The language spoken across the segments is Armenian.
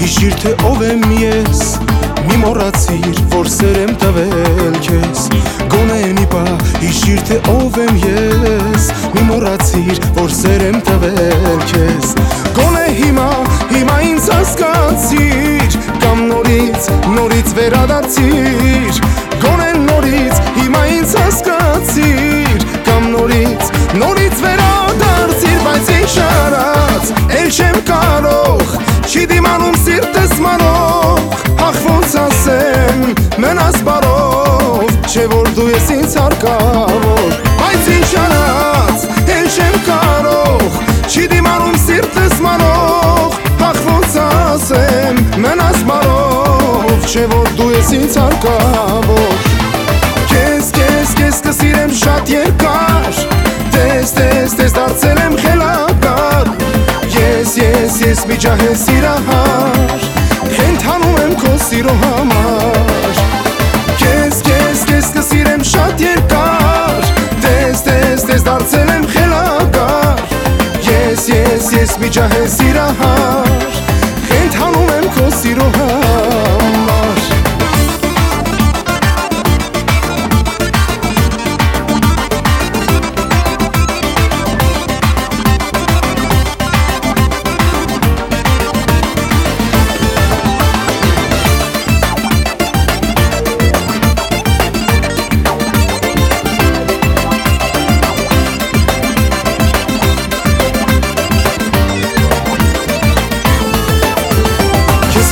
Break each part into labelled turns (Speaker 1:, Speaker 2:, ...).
Speaker 1: Հիշիր թե ով եմ ես Մի մոռացիր, որ սեր եմ տվել քեզ Գոնե մի բա հիշիր թե ով եմ ես Մի մոռացիր, որ սեր եմ տվել քեզ Գոնե հիմա, հիմա ինձ հասկացիր Կամ նորից, նորից վերադարձիր Գոնե նորից, հիմա ինձ հասկացիր Կամ նորից, նորից վերադարձիր մենաս բարով Չէ որ դու ես ինձ հարկավոր Բայց ինչ անած, էլ չեմ կարող Չի դիմանում սիրտս մանող Ախ ոնց ասեմ, մենաս բարով Չէ որ դու ես ինձ հարկավոր Կես, կես, կես կսիրեմ շատ երկար Տես, տես, տես դարձել եմ խելակար Ես, ես, ես միջահ է սիրահար Հենթանում եմ քո սիրո համար է սիրահար Հենթանում եմ քո սիրո համար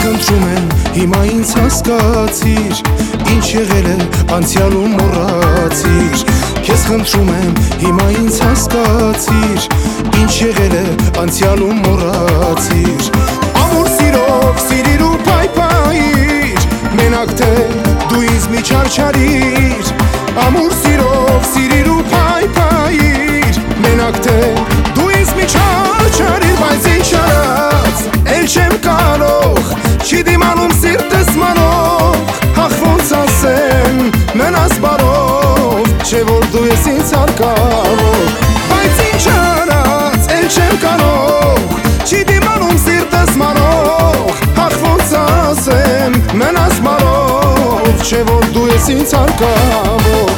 Speaker 1: խնդրում եմ հիմա ինձ հասկացիր Ինչ եղել է անցյալում մոռացիր Քեզ խնդրում եմ հիմա ինձ հասկացիր Ինչ եղել է անցյալում մոռացիր Ամուր սիրով սիրիր ու պայպայիր Մենակ թե դու ինձ մի չարչարիր մենաս բարով Չէ որ դու ես ինձ հարկավոր Բայց ինչ արած, էլ չեմ կարող Չի դիմանում սիրտս մանող Հախ ոնց ասեմ, մենաս բարով Չէ որ դու ես ինձ հարկավոր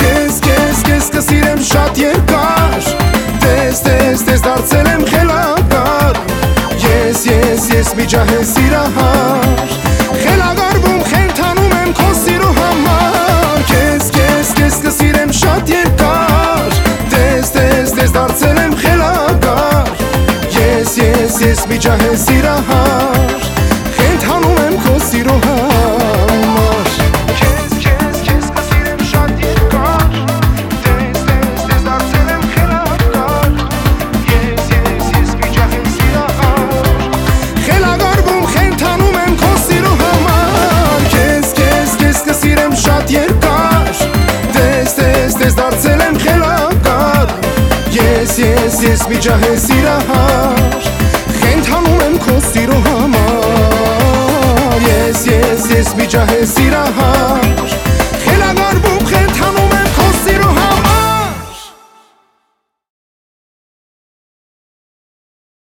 Speaker 1: Կես, կես, կես կսիրեմ շատ երկար Տես, տես, տես դարձել եմ խելակար Ես, ես, ես միջահ է սիրահար ես, ես միջահ է սիրահար Խենթանում եմ քո սիրո համար Քեզ, քեզ, քեզ կսիրեմ շատ երկար Տես, տես, տես դարձել եմ խելագար Ես, ես, ես միջահ եմ սիրահար Խելագարվում խենթանում եմ քո սիրո համար Քեզ, քեզ, քեզ կսիրեմ շատ երկար Տես, տես, տես դարձել եմ խելագար Ես, ես, ես միջահ է սիրահար համար Ես,